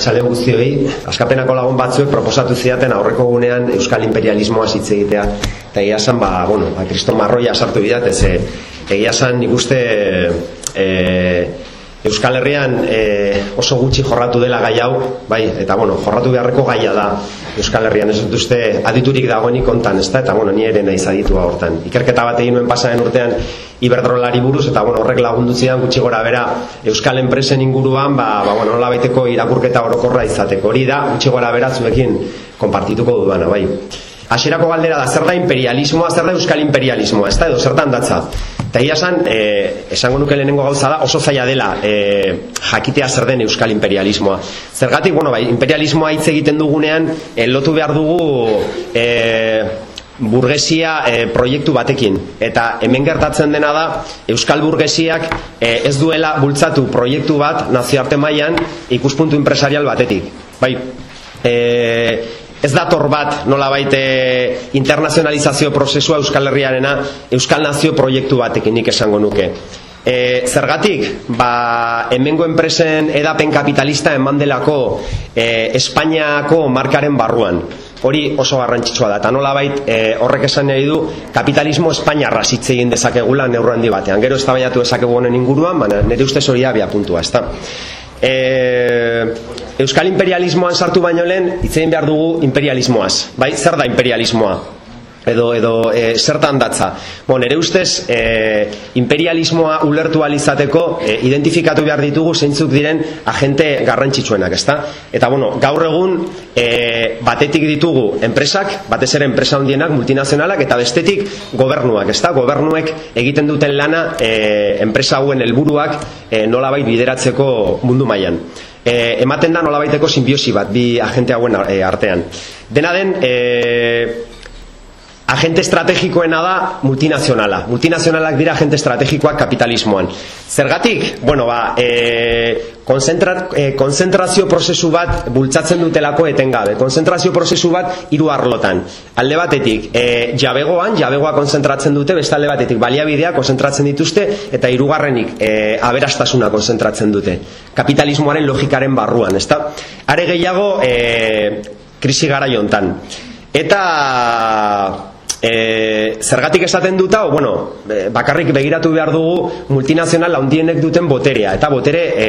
arratsalde guztioi, askapenako lagun batzuek proposatu ziaten aurreko gunean Euskal Imperialismoa hitz egitea. Eta egia san, ba, bueno, ba, Kristo Marroia sartu bidat, ez egia san nik uste e, Euskal Herrian e, oso gutxi jorratu dela gai hau, bai, eta bueno, jorratu beharreko gaia da Euskal Herrian, ez dut uste aditurik dagoenik kontan, ez da, eta bueno, ni ere nahi zaditua hortan. Ikerketa bat egin nuen pasaren urtean iberdrolari buruz, eta bueno, horrek lagundu zidan gutxi gora bera Euskal Enpresen inguruan, ba, ba bueno, nola baiteko irakurketa orokorra izateko, hori da, gutxi gora bera zuekin konpartituko dudana, bai. Hasierako galdera da, zer da imperialismoa, zer da Euskal imperialismoa, ez da, edo zertan datza. Eta ia esan, e, esango nuke lehenengo gauza da, oso zaila dela e, jakitea zer den euskal imperialismoa. Zergatik, bueno, bai, imperialismoa hitz egiten dugunean, e, lotu behar dugu e, burgesia e, proiektu batekin. Eta hemen gertatzen dena da, euskal burgesiak e, ez duela bultzatu proiektu bat nazioarte mailan ikuspuntu empresarial batetik. Bai, e, ez dator bat nola baite internazionalizazio prozesua Euskal Herriarena Euskal Nazio proiektu batekin nik esango nuke. E, zergatik, ba, hemengo enpresen edapen kapitalista eman delako e, Espainiako markaren barruan. Hori oso garrantzitsua da, eta nola bait, e, horrek esan nahi du, kapitalismo Espainiarra zitze egin dezakegula neurro handi batean. Gero ez da baiatu dezakegu honen inguruan, baina nire ustez hori abia puntua, ez da. E, Euskal imperialismoan sartu baino lehen hitzein behar dugu imperialismoaz. Bai, zer da imperialismoa? Edo, edo e, zertan datza. Bo, nere ustez, e, imperialismoa ulertu alizateko e, identifikatu behar ditugu zeintzuk diren agente garrantzitsuenak, ezta? Eta, bueno, gaur egun e, batetik ditugu enpresak, batez ere enpresa hundienak, multinazionalak, eta bestetik gobernuak, ezta? Gobernuek egiten duten lana e, enpresa hauen helburuak e, nolabait bideratzeko mundu mailan e, ematen da nolabaiteko simbiosi bat bi agente hauen artean. Dena den, e, agente estrategikoena da multinazionala. Multinazionalak dira agente estrategikoak kapitalismoan. Zergatik? Bueno, ba, e, konzentra, e, konzentrazio prozesu bat bultzatzen dutelako etengabe. Konzentrazio prozesu bat hiru arlotan. Alde batetik, e, jabegoan, jabegoa konzentratzen dute, beste alde batetik, baliabidea konzentratzen dituzte, eta hirugarrenik e, aberastasuna konzentratzen dute. Kapitalismoaren logikaren barruan, ezta? Are gehiago, e, krisi gara jontan. Eta e, zergatik esaten duta, o, bueno, bakarrik begiratu behar dugu multinazional handienek duten boterea, eta botere e,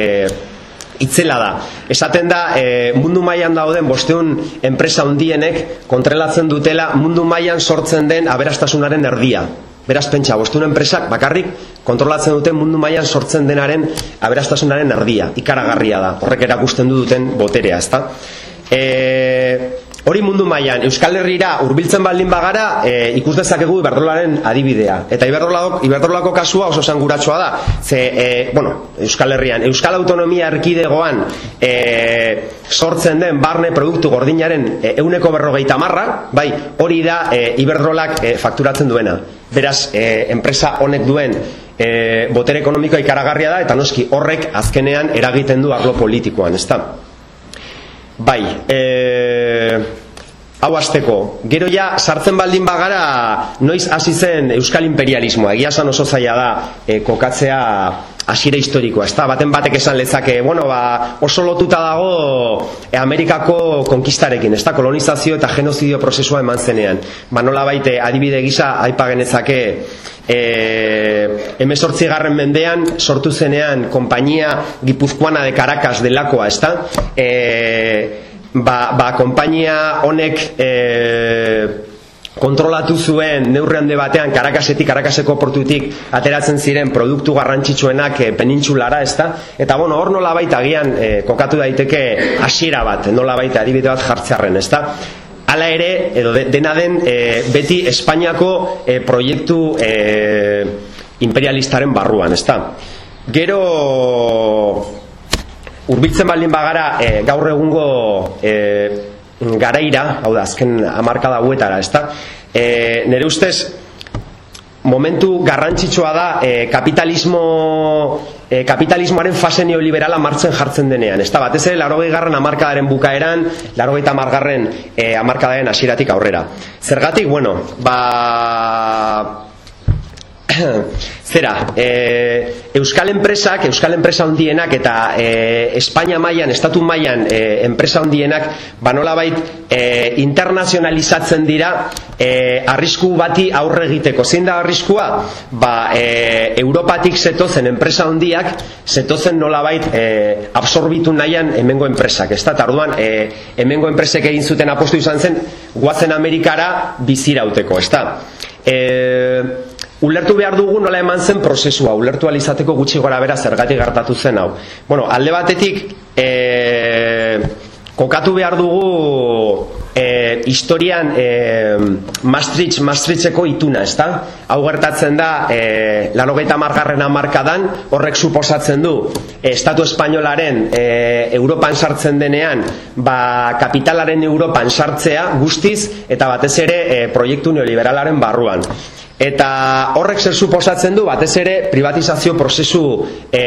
itzela da. Esaten da, e, mundu mailan dauden bosteun enpresa handienek kontrolatzen dutela mundu mailan sortzen den aberastasunaren erdia. Beraz pentsa, bosteun enpresak bakarrik kontrolatzen duten mundu mailan sortzen denaren aberastasunaren erdia. Ikaragarria da, horrek erakusten du duten boterea, ezta? E, Hori mundu mailan Euskal Herrira hurbiltzen baldin bagara, e, ikus dezakegu Iberdrolaren adibidea. Eta Iberdrolako Iberdrolako kasua oso sanguratsua da. Ze, e, bueno, Euskal Herrian Euskal Autonomia Erkidegoan e, sortzen den barne produktu gordinaren euneko berrogeita marra, bai, hori da e, Iberdrolak e, fakturatzen duena. Beraz, e, enpresa honek duen e, botere ekonomikoa ikaragarria da, eta noski horrek azkenean eragiten du arlo politikoan, ezta? Bai, e, hau azteko, gero ja sartzen baldin bagara noiz hasi zen Euskal Imperialismoa, egia san oso zaila da e, kokatzea hasiera historikoa, ezta baten batek esan lezake, bueno, ba, oso lotuta dago e, Amerikako konkistarekin, ezta kolonizazio eta genozidio prozesua eman zenean. Ba, nola baite, adibide gisa, aipa e, emezortzi garren mendean, sortu zenean, kompainia gipuzkoana de Caracas delakoa, ezta? E, ba, ba, kompainia honek... E, kontrolatu zuen neurri batean Karakasetik Karakaseko portutik ateratzen ziren produktu garrantzitsuenak e, penintsulara, ezta? Eta bueno, hor nola baita agian e, kokatu daiteke hasiera bat, nola baita adibide bat jartzearren, ezta? Hala ere, edo dena den e, beti Espainiako e, proiektu e, imperialistaren barruan, ezta? Gero hurbiltzen baldin bagara e, gaur egungo e, garaira, hau da, azken amarka dauetara, ezta? E, nere ustez, momentu garrantzitsua da e, kapitalismo e, kapitalismoaren fase neoliberala martzen jartzen denean. Ez da, batez ere, larogei garran amarkadaren bukaeran, larogei tamargarren e, amarkadaren asiratik aurrera. Zergatik, bueno, ba zera, e, Euskal enpresak, Euskal enpresa hundienak eta e, Espainia mailan, Estatu mailan e, enpresa hundienak banola bait e, internazionalizatzen dira e, arrisku bati aurre egiteko. Zein da arriskua? Ba, e, Europatik zetozen enpresa hundiak zetozen nola bait e, absorbitu nahian hemengo enpresak. Ez da, tarduan, e, hemengo enpresek egin zuten apostu izan zen, guazen Amerikara bizirauteko, ez da. Ulertu behar dugu nola eman zen prozesua, ulertu alizateko gutxi gora bera zergatik gertatu zen hau. Bueno, alde batetik, e, kokatu behar dugu e, historian e, Maastricht, Maastrichteko ituna, ez da? Hau gertatzen da, e, lanogeita margarren amarkadan, horrek suposatzen du, e, Estatu Espainolaren e, Europan sartzen denean, ba, kapitalaren Europan sartzea guztiz, eta batez ere e, proiektu neoliberalaren barruan. Eta horrek zer suposatzen du batez ere privatizazio prozesu e,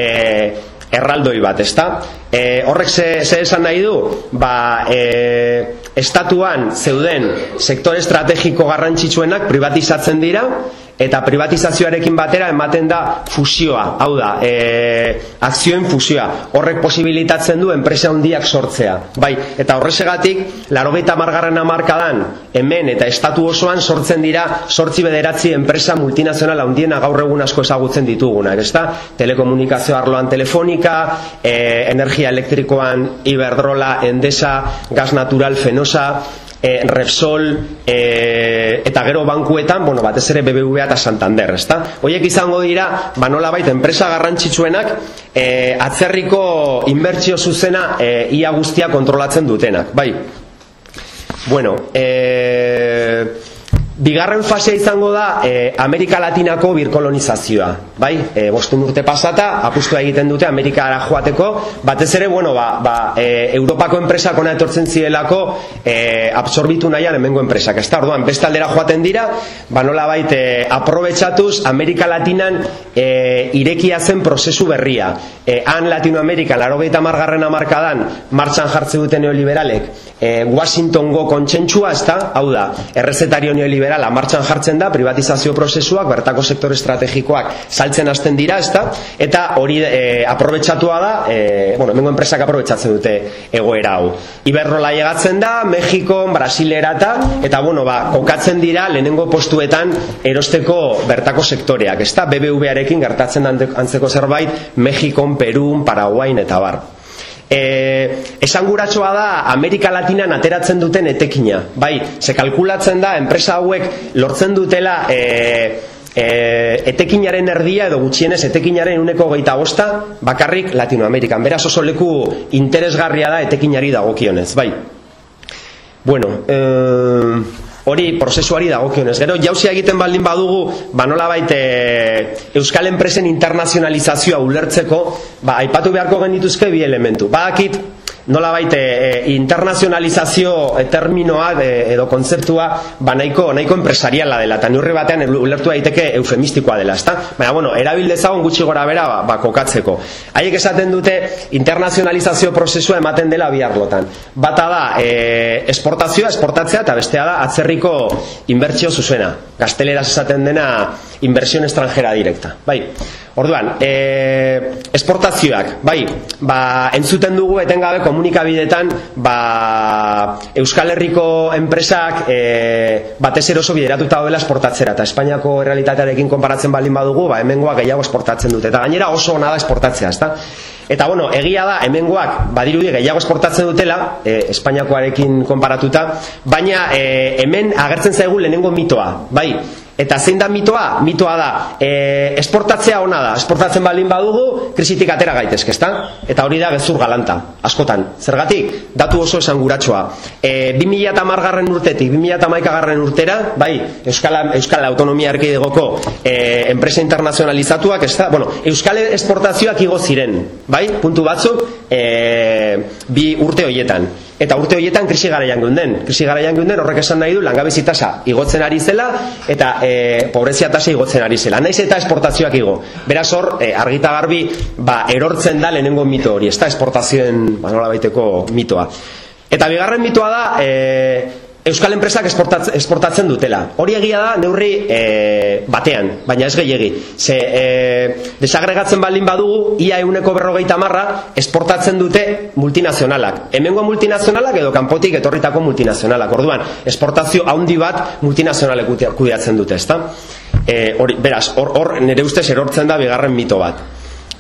erraldoi bat, ezta? E, horrek ze, ze esan nahi du? Ba, e, estatuan zeuden sektore estrategiko garrantzitsuenak privatizatzen dira, eta privatizazioarekin batera ematen da fusioa, hau da, e, akzioen fusioa. Horrek posibilitatzen du enpresa handiak sortzea. Bai, eta horrezegatik, larogeita margarren amarkadan, hemen eta estatu osoan sortzen dira sortzi bederatzi enpresa multinazional handiena gaur egun asko ezagutzen dituguna, ez da? Telekomunikazio arloan telefonika, e, energia elektrikoan Iberdrola, Endesa, gas natural, Fenosa, e, Repsol e, eta gero bankuetan, bueno, batez ere BBVA eta Santander, ezta? Hoiek izango dira, ba nola baita, enpresa garrantzitsuenak e, atzerriko inbertsio zuzena e, ia guztia kontrolatzen dutenak, bai? Bueno, e, Bigarren fasea izango da e, Amerika Latinako birkolonizazioa, bai? E, bostun urte pasata, apustua egiten dute Amerikara joateko, batez ere, bueno, ba, ba, e, Europako enpresak ona etortzen zielako e, absorbitu nahian hemengo enpresak, ez da, orduan, beste aldera joaten dira, ba nola baite, aprobetsatuz Amerika Latinan e, irekia zen prozesu berria. E, han Latinoamerika, laro gehieta margarren amarkadan, martxan jartze dute neoliberalek, e, Washingtongo kontsentsua, ez da, hau da, errezetario neoliberalek, liberala martxan jartzen da privatizazio prozesuak bertako sektore estrategikoak saltzen hasten dira, ezta? Eta hori e, aprobetxatua da, e, bueno, hemengo enpresak aprobetxatzen dute egoera hau. Iberrola llegatzen da, Mexiko, Brasilera eta eta bueno, ba, kokatzen dira lehenengo postuetan erosteko bertako sektoreak, ezta? BBVarekin gertatzen antzeko zerbait Mexikon, Perun, Paraguain eta bar e, esanguratsoa da Amerika Latinan ateratzen duten etekina. Bai, ze kalkulatzen da enpresa hauek lortzen dutela e, e, etekinaren erdia edo gutxienez etekinaren uneko geita bosta bakarrik Latinoamerikan. Beraz oso leku interesgarria da etekinari dagokionez. Bai. Bueno, eh hori prozesuari dagokionez. Gero jauzia egiten baldin badugu, ba nola baite Euskal Enpresen internazionalizazioa ulertzeko, ba aipatu beharko genituzke bi elementu. Badakit nola baite e, internazionalizazio e, terminoa e, edo kontzeptua ba nahiko, nahiko empresariala dela. Eta neurri batean ulertu daiteke eufemistikoa dela ezta? baina bueno, erabil dezagon gutxi gora bera ba, ba kokatzeko. Haiek esaten dute internazionalizazio prozesua ematen dela biarlotan bata da e, esportazioa, esportatzea eta bestea da atzerriko inbertsio zuzena. Gazteleraz esaten dena inversión extranjera directa bai Orduan, e, esportazioak, bai, ba, entzuten dugu etengabe komunikabidetan ba, Euskal Herriko enpresak e, batez eroso bideratuta dela esportatzera, eta Espainiako realitatearekin konparatzen baldin badugu, ba, hemengoak gehiago esportatzen dute, eta gainera oso ona da esportatzea, ezta? Eta bueno, egia da, hemengoak badirudi gehiago esportatzen dutela, e, Espainiakoarekin konparatuta, baina e, hemen agertzen zaigu lehenengo mitoa, bai, Eta zein da mitoa? Mitoa da, e, esportatzea ona da, esportatzen baldin badugu, krisitik atera gaitezke, ezta? Eta hori da gezur galanta, askotan. Zergatik, datu oso esan guratxoa. E, 2000 eta margarren urtetik, 2000 eta maikagarren urtera, bai, Euskal, Euskal Autonomia Erkidegoko e, enpresa internazionalizatuak, ezta? Bueno, Euskal esportazioak igo ziren, bai, puntu batzuk, e, bi urte hoietan. Eta urte horietan krisi garaian geunden. Krisi garaian geunden horrek esan nahi du langabezi tasa igotzen ari zela eta e, pobrezia tasa igotzen ari zela. Naiz eta esportazioak igo. Beraz hor, e, argita garbi, ba, erortzen da lehenengo mito hori. Ez da esportazioen, ba, nola baiteko mitoa. Eta bigarren mitoa da, e, Euskal enpresak esportatzen dutela. Hori egia da neurri e, batean, baina ez gehiegi. Ze e, desagregatzen baldin badugu, ia euneko berrogeita marra esportatzen dute multinazionalak. Hemengo multinazionalak edo kanpotik etorritako multinazionalak. Orduan, esportazio handi bat multinazionalek kudeatzen dute, ezta? E, hori, beraz, hor, hor nire ustez erortzen da bigarren mito bat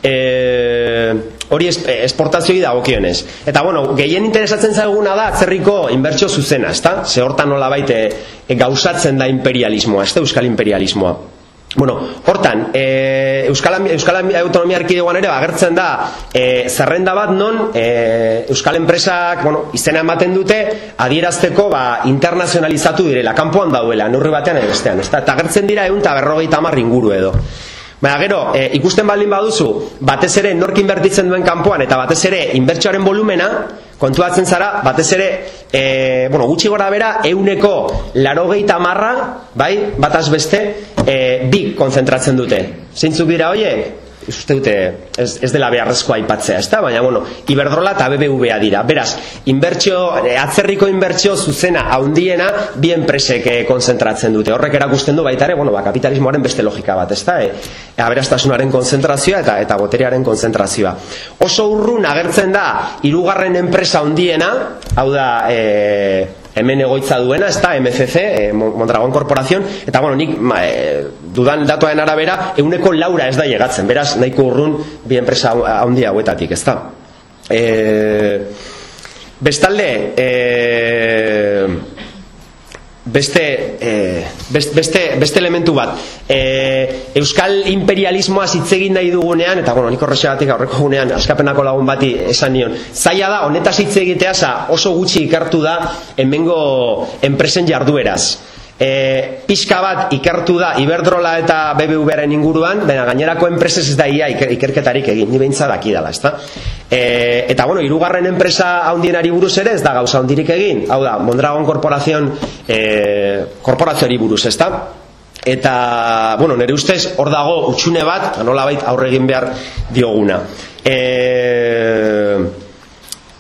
e, hori esportazioi dagokionez. Eta bueno, gehien interesatzen zaiguna da atzerriko inbertsio zuzena, ezta? Ze hortan nola baite e, gauzatzen da imperialismoa, ezta euskal imperialismoa. Bueno, hortan, e, Euskal, Euskal Autonomia Erkidegoan ere agertzen da e, zerrenda bat non e, Euskal Enpresak bueno, izena ematen dute adierazteko ba, internazionalizatu direla, kanpoan dauela, neurri batean edo bestean. Eta agertzen dira egun eta berrogeita inguru edo. Baina gero, e, ikusten baldin baduzu, batez ere nork inbertitzen duen kanpoan eta batez ere inbertsioaren volumena, kontuatzen zara, batez ere, e, bueno, gutxi gora bera, euneko larogeita marra, bai, bataz beste, e, bi konzentratzen dute. Zeintzuk dira hoiek? Uste dute ez, ez dela beharrezkoa aipatzea, ezta? Baina bueno, Iberdrola eta BBVA dira. Beraz, inbertsio eh, atzerriko inbertsio zuzena handiena bi enpresek eh, konzentratzen dute. Horrek erakusten du baita ere, bueno, ba, kapitalismoaren beste logika bat, ezta? E, aberastasunaren konzentrazioa eta eta boterearen konzentrazioa. Oso urrun agertzen da hirugarren enpresa handiena, hau da, e, hemen egoitza duena, ez da, MCC, eh, Mondragon Corporación, eta bueno, nik eh, dudan datuaren arabera, euneko laura ez da llegatzen, beraz, nahiko urrun bi enpresa handia hauetatik, ez da. Eh, bestalde, eh, beste, e, beste, beste elementu bat. E, Euskal imperialismoa zitzegin nahi dugunean eta bueno, nik horrexegatik aurreko gunean askapenako lagun bati esan nion zaila da, honetaz hitzegitea oso gutxi ikartu da hemengo enpresen jardueraz e, pixka bat ikertu da Iberdrola eta BBVaren inguruan, baina gainerako enpresez ez da ia ikerketarik egin, ni behintza daki dela, ezta? E, eta bueno, irugarren enpresa haundienari buruz ere ez da gauza hondirik egin, hau da, Mondragon Korporazion e, korporazioari buruz, ezta? Eta, bueno, nire ustez, hor dago utxune bat, nola bait aurre egin behar dioguna. Eee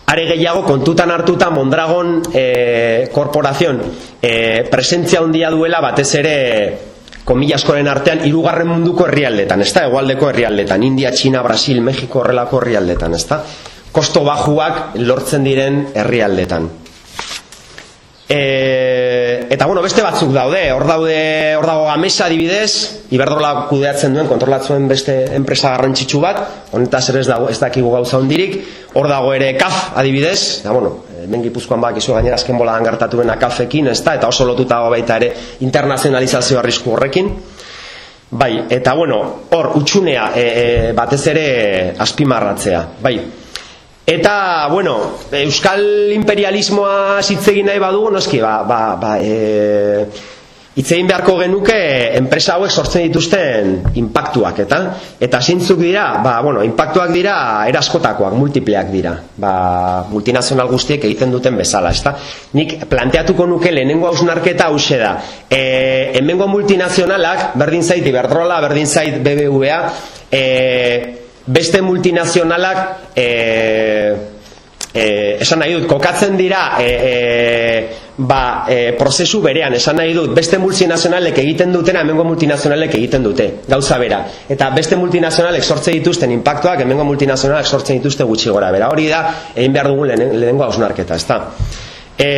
are gehiago kontutan hartuta Mondragon e, korporazion e, presentzia handia duela batez ere komilaskoren artean hirugarren munduko herrialdetan, ezta? Hegoaldeko herrialdetan, India, China, Brasil, Mexiko horrelako herrialdetan, ezta? Kosto bajuak lortzen diren herrialdetan. E, eta bueno, beste batzuk daude, hor daude, hor dago Gamesa adibidez, Iberdrola kudeatzen duen kontrolatzen beste enpresa garrantzitsu bat, honetaz ere ez dago ez dakigu gauza hondirik, hor dago ere KAF adibidez, da bueno, hemen Gipuzkoan bak izu gainera azken bola gertatu dena KAFekin, ezta? Eta oso lotuta baita ere internazionalizazio arrisku horrekin. Bai, eta bueno, hor utxunea e, e, batez ere azpimarratzea, bai. Eta, bueno, Euskal imperialismoa zitzegin nahi badugu, noski, ba, ba, ba e, itzein beharko genuke enpresa hauek sortzen dituzten impactuak, eta? Eta zintzuk dira, ba, bueno, impactuak dira eraskotakoak, multipleak dira, ba, multinazional guztiek egiten duten bezala, ezta? Nik planteatuko nuke lehenengo hausnarketa hause da, e, hemengo multinazionalak, berdin zait Iberdrola, berdin zait BBVA, e, beste multinazionalak e, e, esan nahi dut, kokatzen dira e, e, ba, e, prozesu berean, esan nahi dut, beste multinazionalek egiten dutena, hemengo multinazionalek egiten dute, gauza bera. Eta beste multinazionalek sortze dituzten impactuak, hemengo multinazionalek sortzen dituzte gutxi gora bera. Hori da, egin behar dugu lehenengo hausnarketa, ez da. E,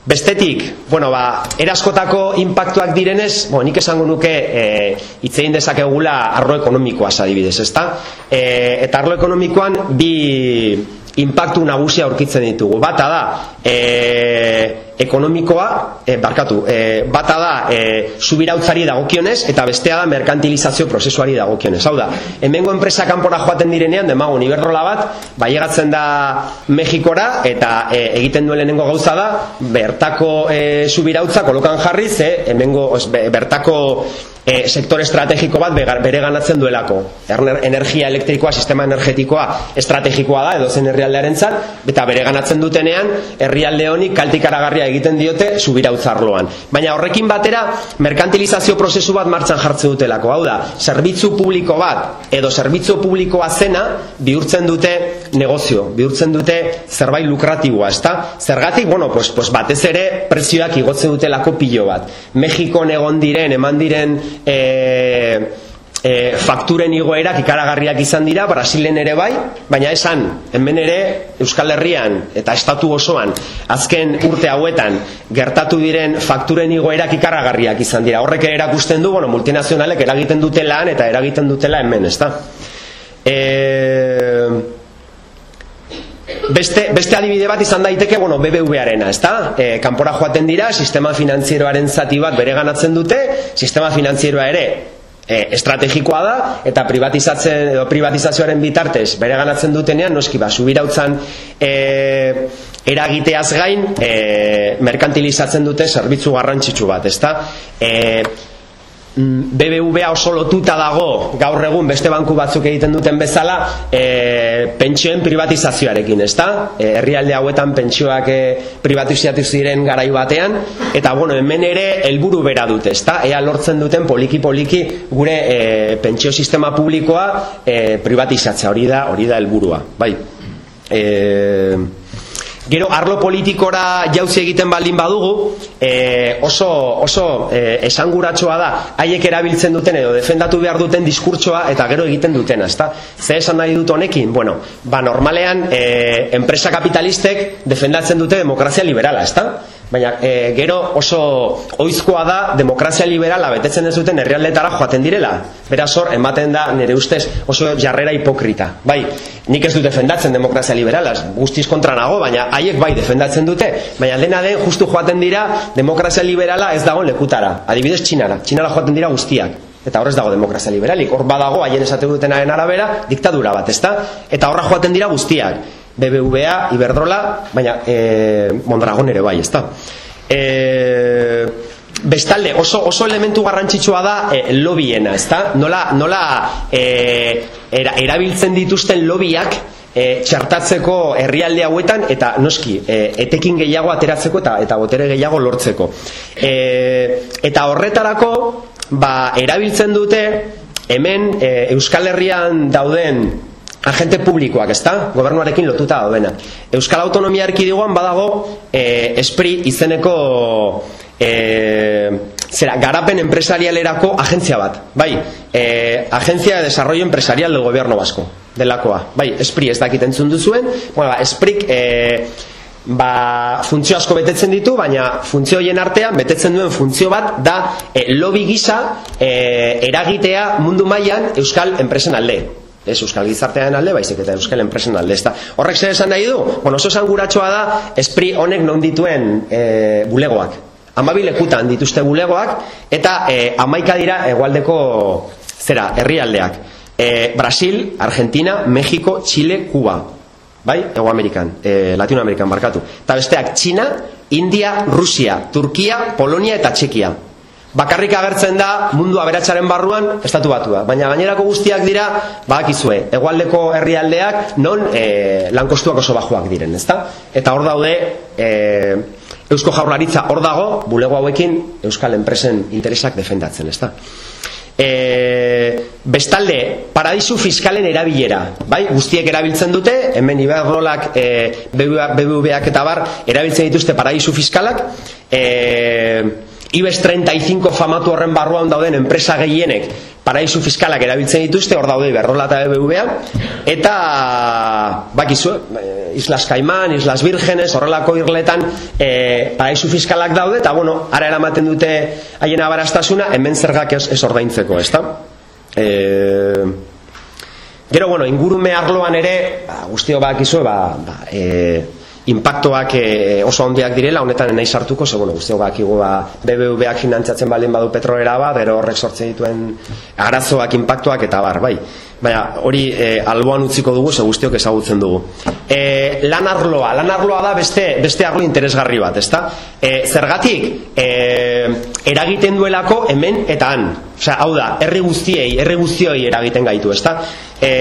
Bestetik, bueno, ba, eraskotako impactuak direnez, bueno, nik esango nuke e, itzein dezakegula arro ekonomikoa adibidez, ezta? E, eta arlo ekonomikoan bi impactu nagusia aurkitzen ditugu. Bata da, e, ekonomikoa, e, barkatu, e, bata da e, subirautzari dagokionez eta bestea da merkantilizazio prozesuari dagokionez. Hau da, hemengo enpresa kanpora joaten direnean, demago niberrola bat, baiegatzen da Mexikora eta e, egiten duen lehenengo gauza da, bertako e, subirautza kolokan jarri, ze hemengo, bertako e, sektore estrategiko bat bere ganatzen duelako. Energia elektrikoa, sistema energetikoa estrategikoa da, edo zen herrialdearen zat, eta bere ganatzen dutenean, herrialde honi kaltikaragarria egiten diote subirautzarloan. Baina horrekin batera, merkantilizazio prozesu bat martxan jartzen dutelako. Hau da, zerbitzu publiko bat edo zerbitzu publikoa zena bihurtzen dute negozio, bihurtzen dute zerbait lukratiboa, ezta? Zergatik, bueno, pues, pues batez ere prezioak igotzen dutelako pilo bat. Mexikon egon diren, eman diren... Eh, e, fakturen igoerak ikaragarriak izan dira Brasilen ere bai, baina esan hemen ere Euskal Herrian eta estatu osoan azken urte hauetan gertatu diren fakturen igoerak ikaragarriak izan dira. Horrek erakusten du, bueno, multinazionalek eragiten dute lan eta eragiten dutela hemen, ezta? E, beste, beste adibide bat izan daiteke, bueno, BBVA-arena, ezta? E, kanpora joaten dira, sistema finanzieroaren zati bat bere ganatzen dute, sistema finanzieroa ere e, estrategikoa da eta privatizatzen edo privatizazioaren bitartez bere ganatzen dutenean noski ba subirautzan e, eragiteaz gain e, merkantilizatzen dute zerbitzu garrantzitsu bat, ezta? Eh BBVA oso lotuta dago gaur egun beste banku batzuk egiten duten bezala e, pentsioen privatizazioarekin, ezta? E, herrialde hauetan pentsioak e, privatizatu ziren garai batean eta bueno, hemen ere helburu bera dute, ezta? Ea lortzen duten poliki poliki gure e, pentsio sistema publikoa e, privatizatzea, hori da, hori da helburua, bai. Eh Gero arlo politikora jauzi egiten baldin badugu, e, oso, oso e, esanguratsoa da haiek erabiltzen duten edo defendatu behar duten diskurtsoa eta gero egiten dutena, ezta? Ze esan nahi dut honekin? Bueno, ba normalean e, enpresa kapitalistek defendatzen dute demokrazia liberala, ezta? Baina e, gero oso oizkoa da demokrazia liberala betetzen ez duten herrialdetara joaten direla. Beraz hor, ematen da nire ustez oso jarrera hipokrita. Bai, nik ez dut defendatzen demokrazia liberala, guztiz kontra nago, baina haiek bai defendatzen dute. Baina dena den justu joaten dira demokrazia liberala ez dago lekutara. Adibidez txinara, txinara joaten dira guztiak. Eta horrez dago demokrazia liberalik, hor badago haien esate dutenaren arabera diktadura bat, ezta? Eta horra joaten dira guztiak. BBVA, Iberdrola, baina e, Mondragon ere bai, ezta. E, bestalde, oso, oso elementu garrantzitsua da e, lobiena, ezta? Nola, nola e, erabiltzen dituzten lobiak e, txartatzeko herrialde hauetan eta noski, e, etekin gehiago ateratzeko eta eta botere gehiago lortzeko. E, eta horretarako, ba, erabiltzen dute hemen e, Euskal Herrian dauden agente publikoak, ezta? Gobernuarekin lotuta daudena. Euskal Autonomia Erkidegoan badago eh, espri izeneko eh, zera, garapen empresarialerako agentzia bat. Bai, eh, Agencia de Desarrollo Empresarial del Gobierno Vasco, delakoa. Bai, espri ez dakit entzun duzuen. Bueno, ba, esprik eh, ba, funtzio asko betetzen ditu, baina funtzio hoien artean betetzen duen funtzio bat da eh, lobby gisa eh, eragitea mundu mailan Euskal enpresen alde ez euskal gizartearen alde, baizik eta euskal enpresen alde, ez da. Horrek zer esan nahi du? Bueno, oso esan da, espri honek non dituen e, bulegoak. Amabi lekutan dituzte bulegoak, eta e, amaika dira egualdeko zera, herrialdeak. E, Brasil, Argentina, Mexiko, Chile, Kuba. Bai? Ego Amerikan, e, Latinoamerikan markatu. Eta besteak, China, India, Rusia, Turkia, Polonia eta Txekia bakarrik agertzen da mundu aberatsaren barruan estatu batua. Baina gainerako guztiak dira, badakizue, hegoaldeko herrialdeak non e, lankostuak oso bajuak diren, ezta? Eta hor daude, e, Eusko Jaurlaritza hor dago, bulego hauekin Euskal enpresen interesak defendatzen, ezta? E, bestalde, paradisu fiskalen erabilera, bai? Guztiek erabiltzen dute, hemen Iberdrolak, e, BBVak eta bar, erabiltzen dituzte paradisu fiskalak, e, IBEX 35 famatu horren barruan dauden enpresa gehienek paraizu fiskalak erabiltzen dituzte, hor daude berrola eta BBVA, eta bakizu, eh, Islas Kaiman, Islas Virgenes, horrelako irletan e, paraizu fiskalak daude, eta bueno, ara eramaten dute haien abarastasuna, hemen zergak ez, ez ordaintzeko, ezta? E, gero, bueno, ingurume arloan ere, ba, guztio bakizu, ba, ba, e, impactoak e, oso handiak direla, honetan nahi sartuko, ze bueno, guztiok bakigu ba BBVak finantzatzen baldin badu petrolera ba, bero horrek sortzen dituen arazoak, impactoak eta bar, bai. Baina hori e, alboan utziko dugu, ze guztiok ezagutzen dugu. E, lan arloa, lan arloa da beste, beste arlo interesgarri bat, ezta? E, zergatik, e, eragiten duelako hemen eta han. Osea, hau da, herri guztiei, herri guztioi eragiten gaitu, ezta? E,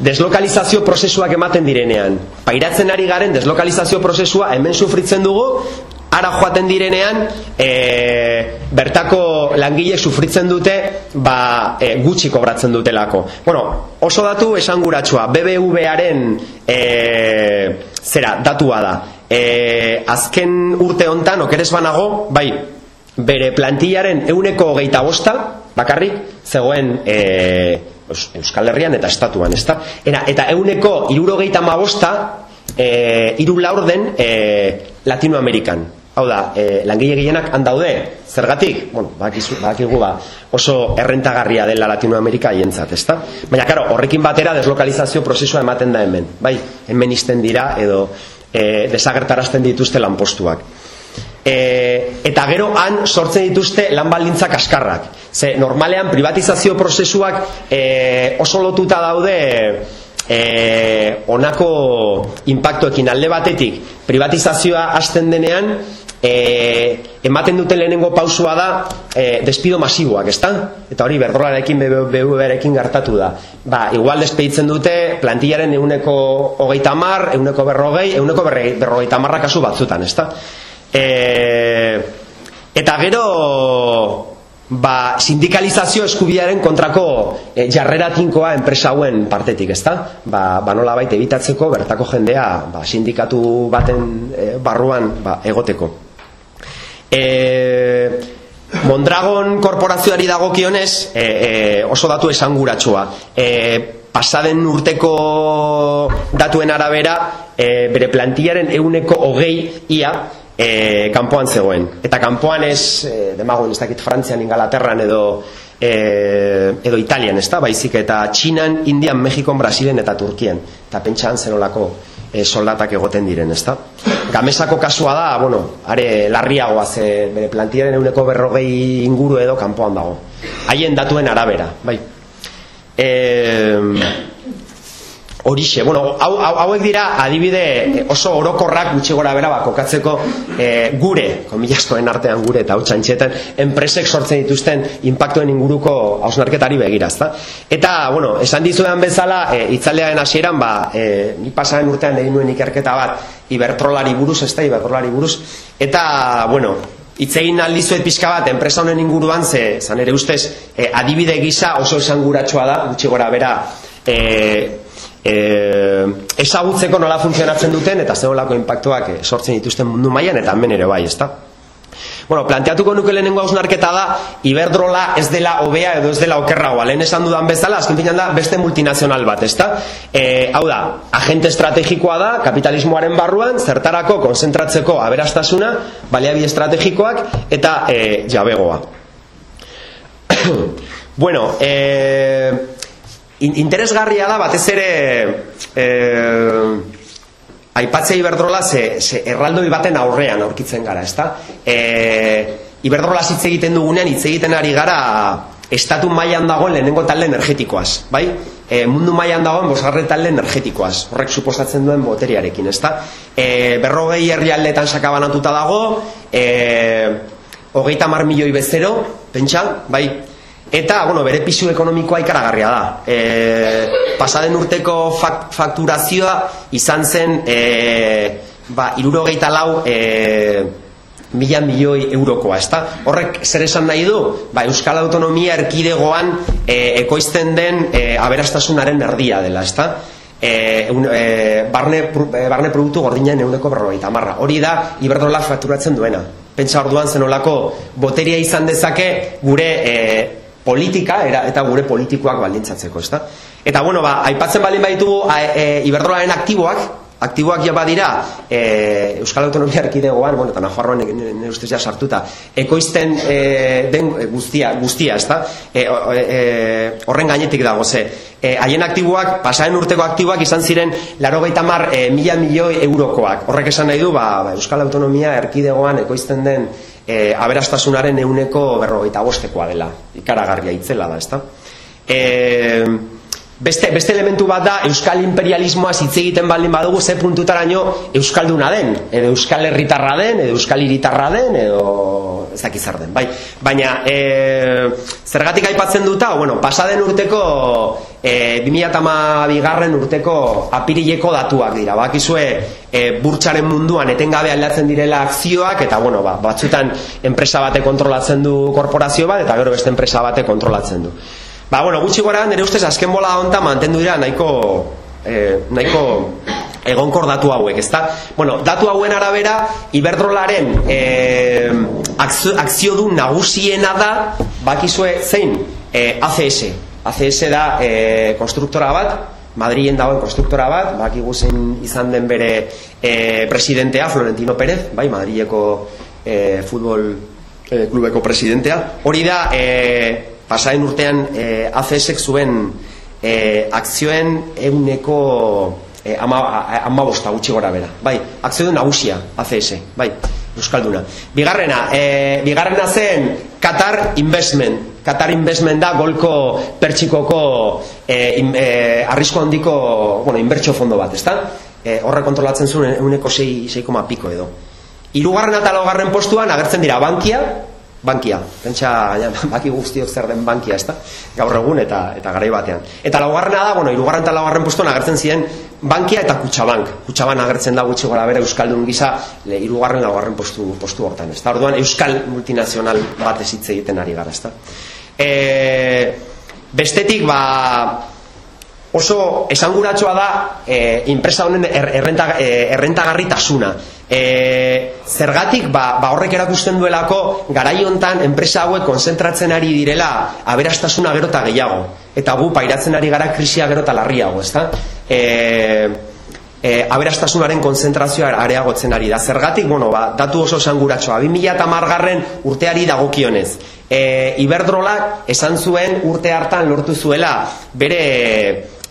deslokalizazio prozesuak ematen direnean. Pairatzen ari garen deslokalizazio prozesua hemen sufritzen dugu, ara joaten direnean e, bertako langile sufritzen dute ba, e, gutxi kobratzen dutelako bueno, oso datu esanguratsua BBVaren e, zera, datua da e, azken urte hontan okeres banago, bai bere plantillaren euneko hogeita bosta bakarrik zegoen e, Euskal Herrian eta Estatuan, ezta? Era, eta euneko irurogeita mabosta e, iru laurden e, Latinoamerikan. Hau da, e, langile gehienak handaude, zergatik? Bueno, bakizu, bakigu ba, oso errentagarria dela Latinoamerika hientzat, ezta? Baina, karo, horrekin batera deslokalizazio prozesua ematen da hemen, bai? Hemen izten dira edo e, desagertarazten dituzte lanpostuak. E, eta gero han sortzen dituzte lan baldintzak askarrak. Ze normalean privatizazio prozesuak e, oso lotuta daude e, onako impactoekin alde batetik privatizazioa hasten denean e, ematen duten lehenengo pausua da e, despido masiboak, ezta? Eta hori berdolarekin, BBB-rekin gertatu da. Ba, igual despeditzen dute plantillaren euneko hogeita mar, euneko berrogei, euneko berrogeita marra kasu batzutan, ezta? E, eta gero ba, sindikalizazio eskubiaren kontrako e, jarrera tinkoa enpresa hauen partetik, ezta? Ba, ba nola baita ebitatzeko bertako jendea ba, sindikatu baten e, barruan ba, egoteko e, Mondragon korporazioari dagokionez e, e, oso datu esanguratsua. E, pasaden urteko datuen arabera e, bere plantillaren euneko hogei ia e, kanpoan zegoen. Eta kanpoan ez e, demagoen ez dakit frantzian ingalaterran edo e, edo italian ez da baizik eta txinan, indian, mexikon, brasilen eta turkien eta pentsan zenolako e, soldatak egoten diren, ezta? Gamesako kasua da, bueno, are larriagoa ze bere plantiaren euneko berrogei inguru edo kanpoan dago. Haien datuen arabera, bai. Eh, horixe, bueno, hau, hau, hauek dira adibide oso orokorrak gutxi gora bera ba, kokatzeko e, gure, komilazkoen artean gure eta hau txantxetan, enpresek sortzen dituzten impactuen inguruko hausnarketari begirazta. Eta, bueno, esan dizudan bezala, e, itzaldearen hasieran, ba, e, pasaren urtean egin nuen ikerketa bat, ibertrolari buruz, ez da, ibertrolari buruz, eta, bueno, Itzegin aldizuet pixka bat, enpresa honen inguruan, ze, zan ere ustez, e, adibide gisa oso esanguratsua da, gutxi gora bera, e, e, ezagutzeko nola funtzionatzen duten eta zeolako inpaktuak eh, sortzen dituzten mundu mailan eta hemen ere bai, ezta? Bueno, planteatuko nuke lehenengo hausnarketa da Iberdrola ez dela hobea edo ez dela okerragoa. Lehen esan dudan bezala, azken finan da beste multinazional bat, ezta? E, hau da, agente estrategikoa da, kapitalismoaren barruan, zertarako konzentratzeko aberastasuna, baliabi estrategikoak eta e, jabegoa. bueno, eh interesgarria da batez ere eh, aipatzea iberdrola ze, ze erraldoi baten aurrean aurkitzen gara, ezta? Eh, iberdrola hitz egiten dugunean hitz egiten ari gara estatu mailan dagoen lehenengo talde energetikoaz, bai? E, mundu mailan dagoen bosgarre talde energetikoaz, horrek suposatzen duen boteriarekin, ezta? E, berrogei herrialdetan sakabanatuta dago, e, hogeita mar milioi bezero, pentsa, bai? Eta, bueno, bere pisu ekonomikoa ikaragarria da. E, pasaden urteko fakturazioa izan zen e, ba, irurogeita lau e, mila milioi eurokoa, ezta? Horrek zer esan nahi du? Ba, Euskal Autonomia erkidegoan e, ekoizten den e, aberastasunaren erdia dela, ezta? E, un, e, barne, e, barne produktu gordinen euneko berrogeita marra. Hori da, Iberdrola fakturatzen duena. Pentsa orduan zenolako boteria izan dezake gure e, politika era, eta gure politikoak baldintzatzeko, ezta? Eta bueno, ba, aipatzen baldin baitugu e, Iberdrolaren aktiboak, aktiboak ja badira e, Euskal Autonomia Erkidegoan, bueno, eta Nafarroan nire ustez ja sartuta, ekoizten e, den guztia, guztia, ezta? E, e, horren gainetik dago ze. E, haien aktiboak, pasaren urteko aktiboak izan ziren laro mar e, mila milioi eurokoak. Horrek esan nahi du, ba, ba Euskal Autonomia Erkidegoan ekoizten den e, aberastasunaren euneko berrogeita bostekoa dela ikaragarria itzela da, ezta? E, beste, beste elementu bat da euskal imperialismoa hitz egiten baldin badugu ze puntutaraino euskalduna den edo euskal herritarra den edo euskal hiritarra den edo ez dakiz den bai. Baina e, zergatik aipatzen duta bueno pasaden urteko e, 2012garren urteko apirileko datuak dira. Bakizue e, burtsaren munduan etengabe aldatzen direla akzioak eta bueno ba, batzutan enpresa bate kontrolatzen du korporazio bat eta gero beste enpresa bate kontrolatzen du Ba, bueno, gutxi gora, nire ustez azken bola honta mantendu dira nahiko, eh, nahiko egonkor datu hauek, ezta? Bueno, datu hauen arabera, Iberdrolaren eh, akzio du nagusiena da, bakizue zein, eh, ACS. ACS da eh, konstruktora bat, Madrilen dagoen konstruktora bat, bakigu zein izan den bere eh, presidentea, Florentino Pérez, bai, Madrileko eh, futbol eh, klubeko presidentea. Hori da, eh, pasain urtean e, eh, ACSek zuen e, akzioen euneko e, ama, ama bosta gutxi gora bera. Bai, akzioen nagusia ACS, bai, Euskalduna. Bigarrena, e, bigarrena zen Qatar Investment. Qatar Investment da golko pertsikoko e, in, e, arrisko handiko, bueno, inbertsio fondo bat, ezta? E, horre kontrolatzen zuen euneko 6,6 piko edo. Hirugarren eta laugarren postuan agertzen dira bankia, bankia. Pentsa ja, baki guztiok zer den bankia, ezta? Gaur egun eta eta garai batean. Eta laugarrena da, bueno, hirugarren eta laugarren postuan agertzen ziren bankia eta kutxabank. Kutxabank agertzen da gutxi gora bere euskaldun gisa le hirugarren laugarren postu postu hortan, ezta? Orduan euskal multinazional bat hitz egiten ari gara, ezta? E, bestetik ba oso esanguratsua da e, enpresa honen er, errenta, e, errentagarritasuna e, zergatik ba, ba horrek erakusten duelako garai hontan enpresa hauek konzentratzen ari direla aberastasuna gero eta gehiago. Eta gu pairatzen ari gara krisia gero eta larriago ezta? E, e, aberastasunaren konzentrazioa areagotzen ari da. Zergatik bueno ba datu oso sanguratsua 2010 garren urteari dagokionez. E, Iberdrolak esan zuen urte hartan lortu zuela bere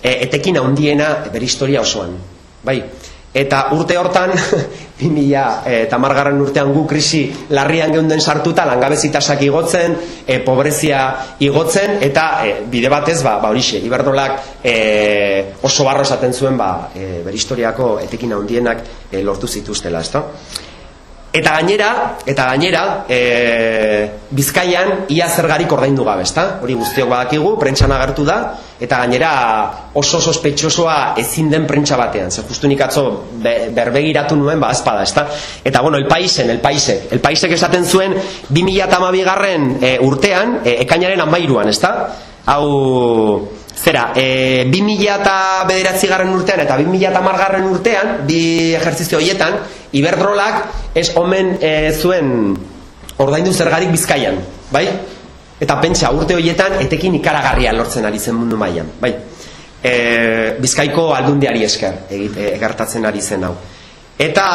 e, etekin handiena bere historia osoan. Bai eta urte hortan 2000 eta margarren urtean gu krisi larrian geunden sartuta langabezitasak igotzen e, pobrezia igotzen eta e, bide batez ba, ba horixe, iberdolak e, oso barro esaten zuen ba, e, beristoriako etekin handienak e, lortu zituztela ezta? Eta gainera, eta gainera, e, Bizkaian ia zergarik ordaindu gabe, ezta? Hori guztiok badakigu, prentsan agertu da, eta gainera oso sospetxosoa ezin den prentsa batean. Zer justu nik atzo berbegiratu nuen, ba, espada, ezta? Eta bueno, el paisen, el paisek. El paisek esaten zuen 2012 garren e, urtean, e, ekainaren amairuan, ezta? Hau, zera, e, 2000 eta bederatzi garren urtean eta 2000 eta margarren urtean, bi ejertzizio horietan, Iberdrolak ez omen e, zuen ordaindu zergarik bizkaian, bai? Eta pentsa urte horietan etekin ikaragarria lortzen ari zen mundu mailan, bai? E, bizkaiko aldundiari esker egartatzen ari zen hau. Eta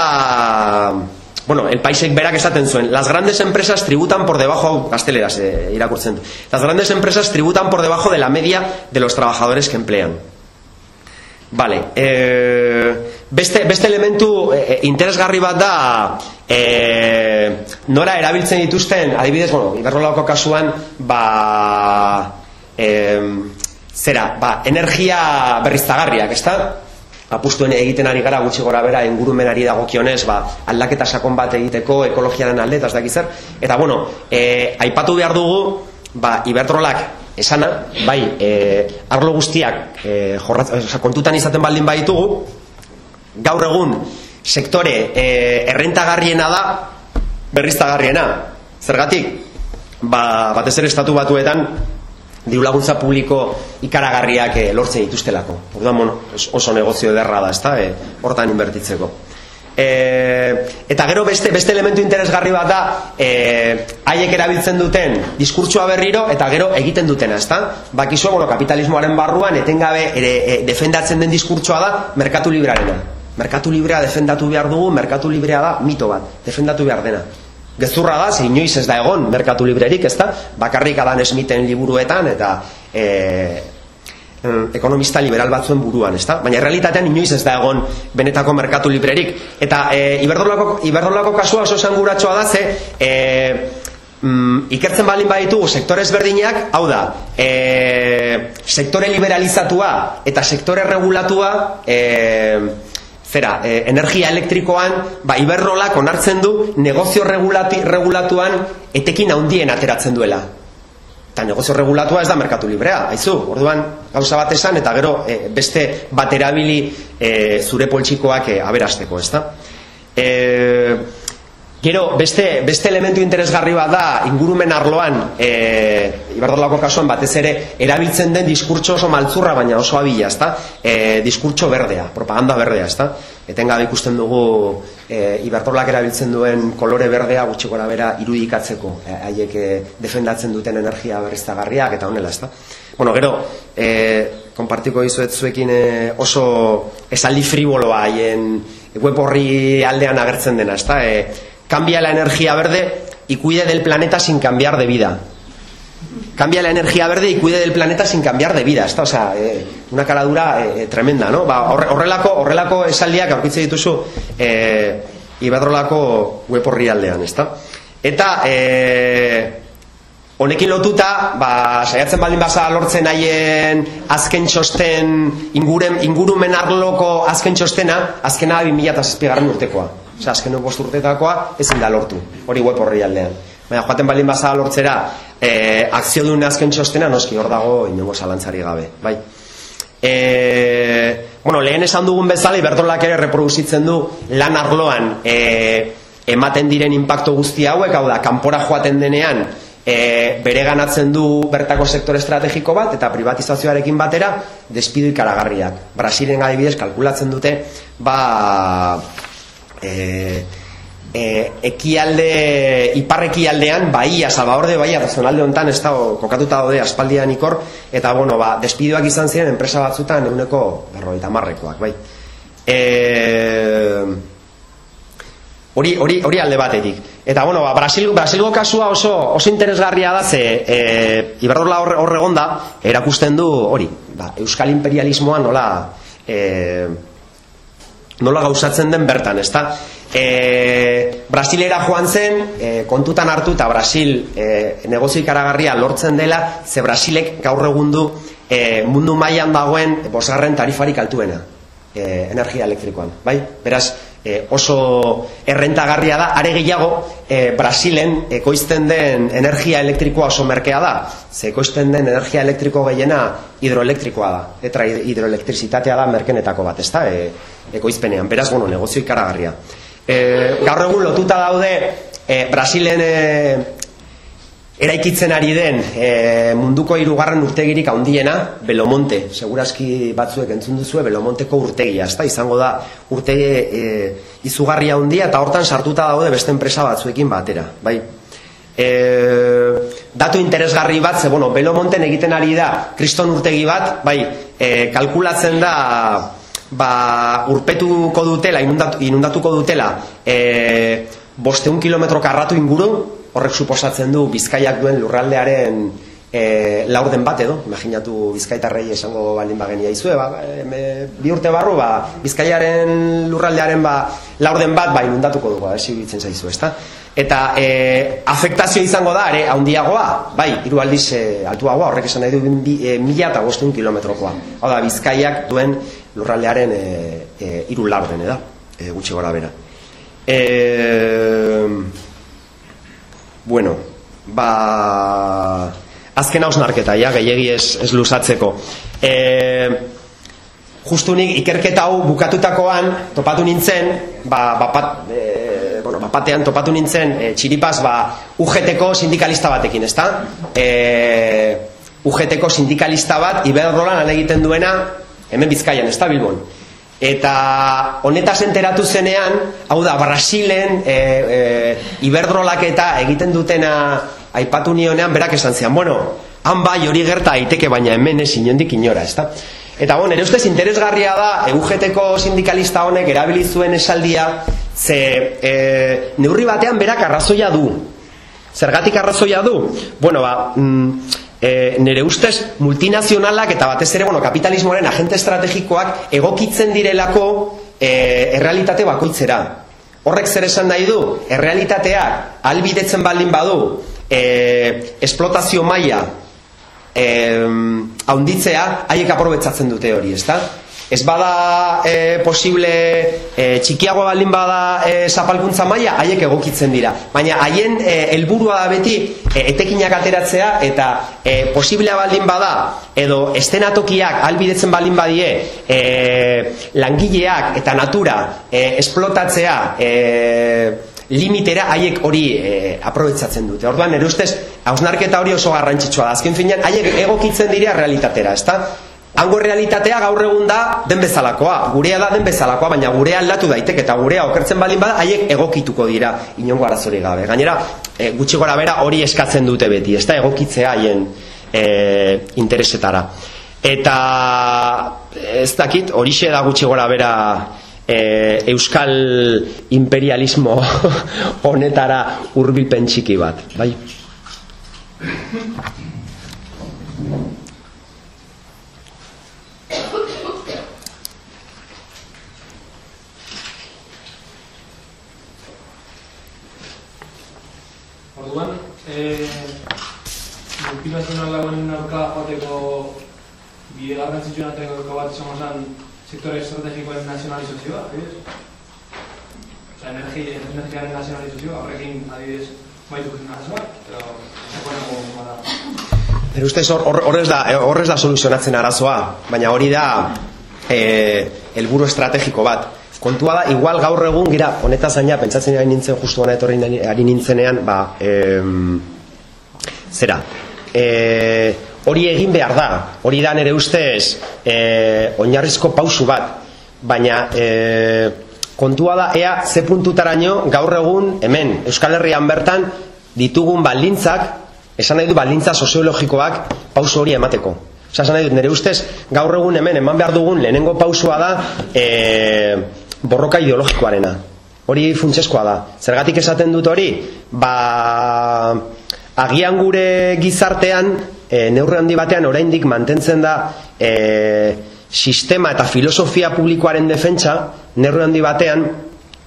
bueno, el paisek berak esaten zuen, las grandes empresas tributan por debajo, gazteleraz eh, irakurtzen, las grandes empresas tributan por debajo de la media de los trabajadores que emplean. Vale, eh, beste, beste elementu eh, eh, interesgarri bat da eh, nora erabiltzen dituzten, adibidez, bueno, iberrolako kasuan, ba, eh, zera, ba, energia berriztagarriak, ezta? Apustuen egiten ari gara gutxi gora bera ingurumenari dagokionez ba, aldaketa sakon bat egiteko ekologiaren alde eta zer. Eta bueno, e, aipatu behar dugu ba, ibertrolak esana, bai, e, arlo guztiak e, jorrat, kontutan izaten baldin baitugu gaur egun sektore e, errentagarriena da berriztagarriena. Zergatik? Ba, batez ere estatu batuetan diru laguntza publiko ikaragarriak e, lortzen dituztelako. Orduan, bueno, oso negozio ederra da, ezta? E, hortan inbertitzeko. E, eta gero beste beste elementu interesgarri bat da eh haiek erabiltzen duten diskurtsoa berriro eta gero egiten dutena, ezta? Bakizu, bueno, kapitalismoaren barruan etengabe ere e, defendatzen den diskurtsoa da merkatu librearena. Merkatu librea defendatu behar dugu, merkatu librea da mito bat, defendatu behar dena. Gezurra da, ze inoiz ez da egon merkatu librerik, ezta? Bakarrik adan esmiten liburuetan eta e, ekonomista liberal batzuen buruan, ezta? Baina realitatean inoiz ez da egon benetako merkatu librerik. Eta e, iberdolako, iberdolako kasua oso zanguratxoa da, ze e, mm, ikertzen balin baditugu sektore ezberdinak, hau da, e, sektore liberalizatua eta sektore regulatua, e, zera, e, energia elektrikoan, ba, iberrolak onartzen du negozio regulati, regulatuan etekin handien ateratzen duela. Eta negozio regulatua ez da merkatu librea, haizu, orduan gauza bat esan eta gero e, beste baterabili e, zure poltsikoak e, aberasteko, ez da? E, Gero, beste, beste elementu interesgarri bat da, ingurumen arloan, e, iberdolako kasuan batez ere, erabiltzen den diskurtso oso maltzurra, baina oso abila, ezta? E, diskurtso berdea, propaganda berdea, ezta? Eten gabe ikusten dugu e, iberdolak erabiltzen duen kolore berdea gutxi gora bera irudikatzeko, e, haiek e, defendatzen duten energia berriztagarriak eta honela, ezta? Bueno, gero, e, konpartiko izuet zuekin e, oso esaldi friboloa haien web horri aldean agertzen dena, ezta? E, Cambia la energía verde y cuide del planeta sin cambiar de vida. Cambia la energía verde y cuide del planeta sin cambiar de vida. Esta, o sea, eh, una cara dura eh, tremenda, ¿no? Ba, horrelako, horrelako esaldiak aurkitze dituzu eh, ibadrolako web horri aldean, ezta? Eta, eh, honekin lotuta, ba, saiatzen baldin basa lortzen haien azken txosten, inguren, ingurumen arloko azken txostena, azkena 2000 garren urtekoa. Osa, azken bost urtetakoa ezin da lortu, hori web horri aldean. Baina, joaten balin baza lortzera, e, akzio duen azken txostena, noski hor dago, inongo zalantzari gabe. Bai. E, bueno, lehen esan dugun bezala, ibertolak ere reproduzitzen du lan arloan e, ematen diren impacto guzti hauek, hau da, kanpora joaten denean, e, bere ganatzen du bertako sektor estrategiko bat eta privatizazioarekin batera despidu ikaragarriak. Brasilen adibidez kalkulatzen dute ba e, e, ekialde, iparrekialdean, baia, salvador baia, zonalde honetan, ez da, kokatuta daude aspaldian ikor, eta, bueno, ba, despiduak izan ziren, enpresa batzutan, eguneko, berro, eta marrekoak, bai. E, hori, hori, hori alde batetik. Eta, bueno, ba, Brasil, Brasilgo kasua oso, oso interesgarria da, ze, e, Iberdrola horre da, erakusten du, hori, ba, Euskal Imperialismoa nola, e, nola gauzatzen den bertan, ezta? E, Brasilera joan zen, e, kontutan hartu eta Brasil e, negozio ikaragarria lortzen dela, ze Brasilek gaur egun du e, mundu mailan dagoen bosgarren tarifarik altuena e, energia elektrikoan, bai? Beraz, e, oso errentagarria da, are gehiago e, Brasilen ekoizten den energia elektrikoa oso merkea da, ze ekoizten den energia elektriko gehiena hidroelektrikoa da, eta hidroelektrizitatea da merkenetako bat, ezta, e, ekoizpenean, beraz, bueno, negozio ikaragarria. E, gaur egun lotuta daude e, Brasilen e, eraikitzen ari den e, munduko hirugarren urtegirik handiena Belomonte, segurazki batzuek entzun duzue Belomonteko urtegia, ezta izango da urtegi e, izugarria handia eta hortan sartuta daude beste enpresa batzuekin batera, bai? E, datu interesgarri bat, ze bueno, Belomonten egiten ari da kriston urtegi bat, bai, e, kalkulatzen da ba, urpetuko dutela, inundatuko dutela e, bosteun kilometro karratu inguru horrek suposatzen du bizkaiak duen lurraldearen e, laurden bat edo, imaginatu bizkaitarrei esango baldin bagenia izue, ba, bi urte barru, ba, bizkaiaren lurraldearen ba, laurden bat ba, inundatuko dugu, esi bitzen zaizu, ezta? Eta e, afektazio izango da, ere, handiagoa, bai, hiru aldiz e, altuagoa, horrek esan nahi du bi, e, mila eta goztun kilometrokoa. Hau da, bizkaiak duen lurraldearen e, e, iru laurden, eda, e, gutxi gora bera. Eee... Bueno, ba... Azken hausnarketa, ja, gehiagi ez, ez luzatzeko. E, justu nik ikerketa hau bukatutakoan, topatu nintzen, ba, bapat, e, bueno, bapatean topatu nintzen, e, txiripaz, ba, UGTko sindikalista batekin, ezta? E, UGTko sindikalista bat, Iberdrolan egiten duena, hemen bizkaian, ezta Bilbon eta honetaz enteratu zenean, hau da, Brasilen e, e, iberdrolak eta egiten dutena aipatu nionean, berak esan zian, bueno, han bai hori gerta aiteke baina hemen ez inondik inora, ezta? Eta bon, ere ustez interesgarria da, EUGTko sindikalista honek erabili zuen esaldia, ze e, neurri batean berak arrazoia du. Zergatik arrazoia du? Bueno, ba, mm, e, nire ustez multinazionalak eta batez ere bueno, kapitalismoaren agente estrategikoak egokitzen direlako e, errealitate bakoitzera. Horrek zer esan nahi du? Errealitateak albidetzen baldin badu e, esplotazio maila eh, haunditzea, haiek aprobetsatzen dute hori, ezta? Ez bada e, posible e, txikiagoa baldin bada e, zapalkuntza maila, haiek egokitzen dira. Baina haien helburua da beti e, etekinak ateratzea eta e, posiblea baldin bada edo estenatokiak albidetzen baldin badie e, langileak eta natura e, esplotatzea e, limitera haiek hori e, aprobetsatzen dute. Orduan, nire ustez, hausnarketa hori oso garrantzitsua da. Azken finean, haiek egokitzen dira realitatera, ezta? Hango realitatea gaur egun da den bezalakoa, gurea da den bezalakoa, baina gurea aldatu daiteke eta gurea okertzen baldin bada haiek egokituko dira inongo arazori gabe. Gainera, e, gutxi gora bera hori eskatzen dute beti, ez da egokitzea haien e, interesetara. Eta ez dakit, hori da gutxi gora bera e, euskal imperialismo honetara hurbilpen txiki bat, bai? Eh, multinazional lagunen aurka joateko bide garrantzitsu nateko bat izango zen sektore estrategikoen nazionalizazioa, adibidez? Osa, energi, energiaren nazionalizazioa, horrekin adibidez baitu arazoa, pero sekoenako bada. Pero ustez horrez da, horrez da soluzionatzen arazoa, baina hori da eh, helburu estrategiko bat kontua da, igual gaur egun, gira, honetaz zaina, pentsatzen ari nintzen, justu gana etorri ari nintzenean, ba, em, zera, e, hori egin behar da, hori da nere ustez, e, oinarrizko pausu bat, baina, e, kontua da, ea, ze puntutaraino, gaur egun, hemen, Euskal Herrian bertan, ditugun balintzak, esan nahi du balintza soziologikoak pausu hori emateko. Osa, esan nahi dut, nire ustez, gaur egun hemen, eman behar dugun, lehenengo pausua da, e, borroka ideologikoarena. Hori funtseskoa da. Zergatik esaten dut hori? Ba, agian gure gizartean, e, neurre handi batean, oraindik mantentzen da e, sistema eta filosofia publikoaren defentsa, neurre handi batean,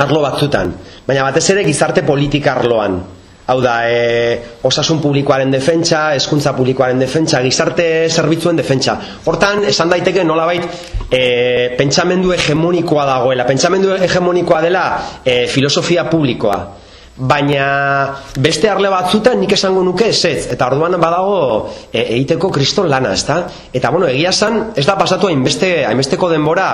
arlo batzutan. Baina batez ere gizarte politika arloan. Hau da, e, osasun publikoaren defentsa, hezkuntza publikoaren defentsa, gizarte zerbitzuen defentsa. Hortan, esan daiteke nolabait e, pentsamendu hegemonikoa dagoela. Pentsamendu hegemonikoa dela e, filosofia publikoa. Baina beste arle batzutan nik esango nuke ez Eta orduan badago e, egiteko kriston lana, ezta? Eta bueno, egia san, ez da pasatu hainbeste, hainbesteko denbora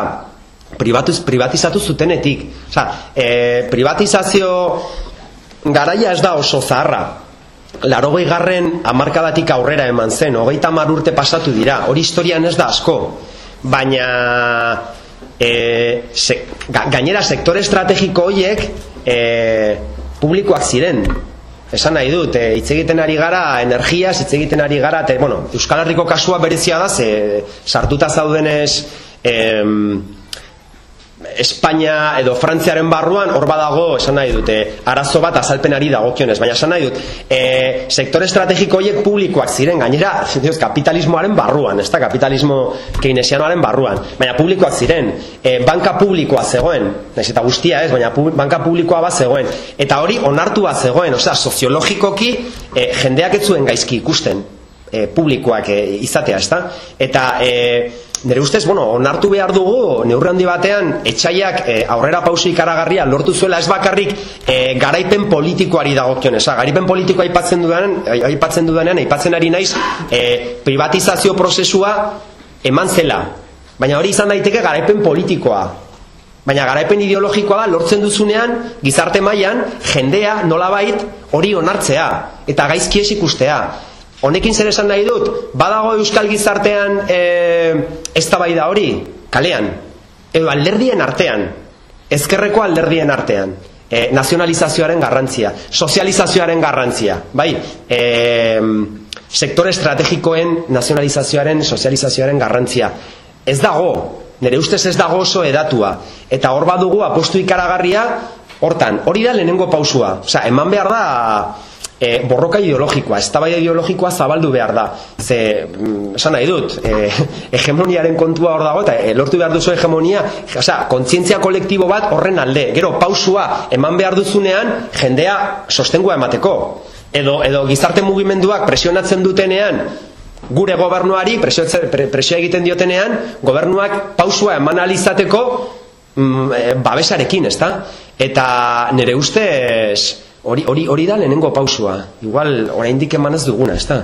privatuz, privatizatu zutenetik. Osa, e, privatizazio garaia ez da oso zaharra. Larogei garren amarkadatik aurrera eman zen, hogeita mar urte pasatu dira, hori historian ez da asko. Baina e, se, gainera sektore estrategiko horiek e, publikoak ziren. Esan nahi dut, e, hitz egiten ari gara energia, hitz egiten ari gara, te, bueno, Euskal Herriko kasua berezia da, ze sartuta zaudenez... E, Espainia edo Frantziaren barruan hor badago esan nahi dute arazo bat azalpenari dagokionez baina esan nahi dut e, sektore estrategiko horiek publikoak ziren gainera dios, kapitalismoaren barruan ez da kapitalismo keynesianoaren barruan baina publikoak ziren. E, banka publikoa zegoen naiz eta guztia ez baina pu banka publikoa bat zegoen. Eta hori onartua zegoen osea soziologikoki e, jendeak ez zuen gaizki ikusten e, publikoak e, izatea ez da eta e, Nere ustez, bueno, onartu behar dugu, neurri handi batean, etxaiak e, aurrera pausi ikaragarria lortu zuela ez bakarrik e, garaipen politikoari dagokion, eza, garaipen politikoa aipatzen dudanen, aipatzen dudanean, aipatzen ari naiz, e, privatizazio prozesua eman zela. Baina hori izan daiteke garaipen politikoa. Baina garaipen ideologikoa da lortzen duzunean, gizarte mailan jendea nolabait hori onartzea, eta gaizki ez ikustea. Honekin zer esan nahi dut, badago euskal gizartean e, ez da hori, kalean, edo alderdien artean, ezkerreko alderdien artean, e, nazionalizazioaren garrantzia, sozializazioaren garrantzia, bai, e, sektore estrategikoen nazionalizazioaren, sozializazioaren garrantzia. Ez dago, nire ustez ez dago oso edatua, eta hor badugu apostu ikaragarria, hortan, hori da lehenengo pausua, Osa, eman behar da e, borroka ideologikoa, ez ideologikoa zabaldu behar da. Ze, mm, esan nahi dut, e, hegemoniaren kontua hor dago, eta e, lortu behar duzu hegemonia, osea, kontzientzia kolektibo bat horren alde. Gero, pausua, eman behar duzunean, jendea sostengua emateko. edo, edo gizarte mugimenduak presionatzen dutenean gure gobernuari presio, presio egiten diotenean gobernuak pausua eman alizateko mm, babesarekin, ezta? Eta nire ustez hori hori hori da lehenengo pausua. Igual oraindik eman ez duguna, ezta?